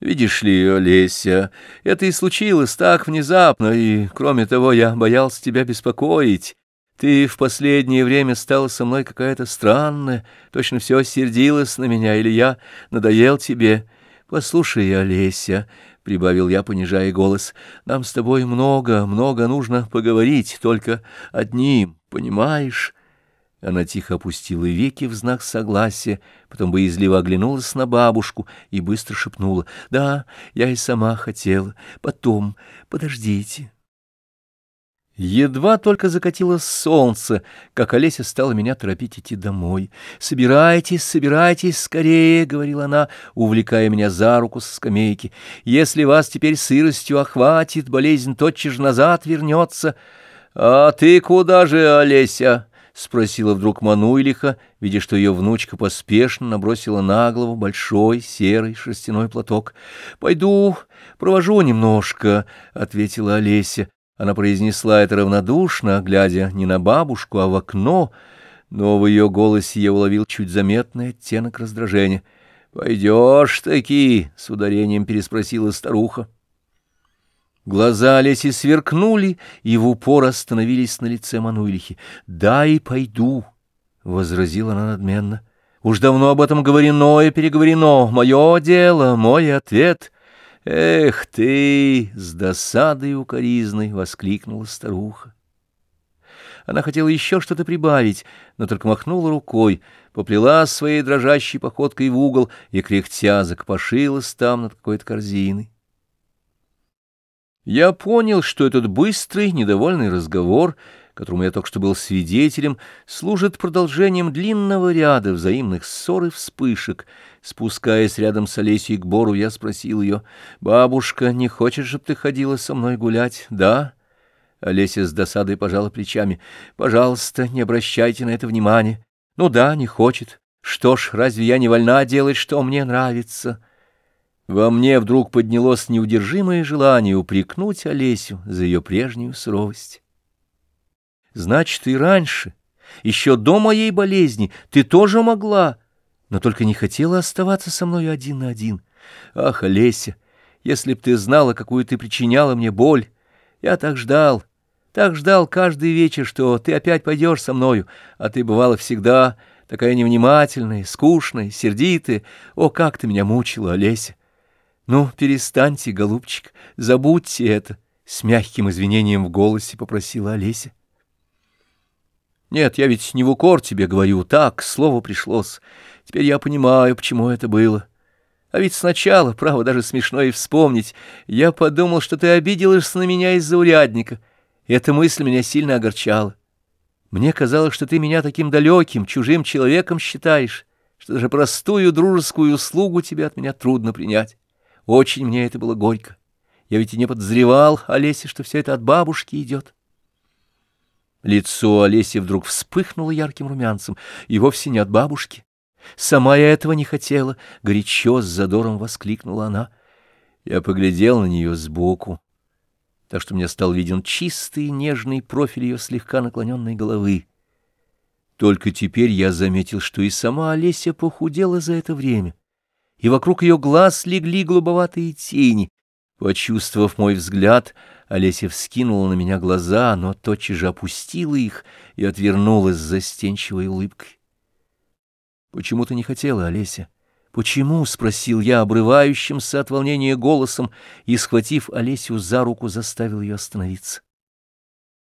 Видишь ли, Олеся, это и случилось так внезапно, и, кроме того, я боялся тебя беспокоить. Ты в последнее время стала со мной какая-то странная, точно все сердилась на меня, или я надоел тебе. Послушай, Олеся, — прибавил я, понижая голос, — нам с тобой много, много нужно поговорить, только одним, понимаешь? Она тихо опустила веки в знак согласия, потом боязливо оглянулась на бабушку и быстро шепнула. «Да, я и сама хотела. Потом. Подождите». Едва только закатилось солнце, как Олеся стала меня торопить идти домой. «Собирайтесь, собирайтесь скорее», — говорила она, увлекая меня за руку со скамейки. «Если вас теперь сыростью охватит, болезнь тотчас же назад вернется». «А ты куда же, Олеся?» — спросила вдруг Мануйлиха, видя, что ее внучка поспешно набросила на голову большой серый шерстяной платок. — Пойду, провожу немножко, — ответила Олеся. Она произнесла это равнодушно, глядя не на бабушку, а в окно, но в ее голосе я уловил чуть заметный оттенок раздражения. — Пойдешь таки? — с ударением переспросила старуха. Глаза Олеси сверкнули и в упор остановились на лице Мануилихи. «Да и пойду», — возразила она надменно. «Уж давно об этом говорено и переговорено. Мое дело, мой ответ». «Эх ты!» — с досадой укоризной воскликнула старуха. Она хотела еще что-то прибавить, но только махнула рукой, поплела своей дрожащей походкой в угол и, кряхтя, закопошилась там над какой-то корзиной. Я понял, что этот быстрый, недовольный разговор, которому я только что был свидетелем, служит продолжением длинного ряда взаимных ссор и вспышек. Спускаясь рядом с Олесей к Бору, я спросил ее, «Бабушка, не хочешь, чтобы ты ходила со мной гулять?» «Да». Олеся с досадой пожала плечами. «Пожалуйста, не обращайте на это внимания». «Ну да, не хочет. Что ж, разве я не вольна делать, что мне нравится?» Во мне вдруг поднялось неудержимое желание упрекнуть Олесю за ее прежнюю суровость. Значит, и раньше, еще до моей болезни, ты тоже могла, но только не хотела оставаться со мной один на один. Ах, Олеся, если б ты знала, какую ты причиняла мне боль, я так ждал, так ждал каждый вечер, что ты опять пойдешь со мною, а ты бывала всегда такая невнимательная, скучная, сердитая. О, как ты меня мучила, Олеся! «Ну, перестаньте, голубчик, забудьте это», — с мягким извинением в голосе попросила Олеся. «Нет, я ведь не в укор тебе говорю, так, слово пришлось. Теперь я понимаю, почему это было. А ведь сначала, право, даже смешно и вспомнить, я подумал, что ты обиделась на меня из-за урядника. Эта мысль меня сильно огорчала. Мне казалось, что ты меня таким далеким, чужим человеком считаешь, что даже простую дружескую услугу тебе от меня трудно принять». Очень мне это было горько. Я ведь и не подозревал, Олеся, что все это от бабушки идет. Лицо Олеси вдруг вспыхнуло ярким румянцем, и вовсе не от бабушки. Сама я этого не хотела, горячо с задором воскликнула она. Я поглядел на нее сбоку, так что мне стал виден чистый нежный профиль ее слегка наклоненной головы. Только теперь я заметил, что и сама Олеся похудела за это время и вокруг ее глаз легли голубоватые тени. Почувствовав мой взгляд, Олеся вскинула на меня глаза, но тотчас же опустила их и отвернулась с застенчивой улыбкой. «Почему ты не хотела, Олеся?» «Почему?» — спросил я обрывающимся от волнения голосом и, схватив Олесю за руку, заставил ее остановиться.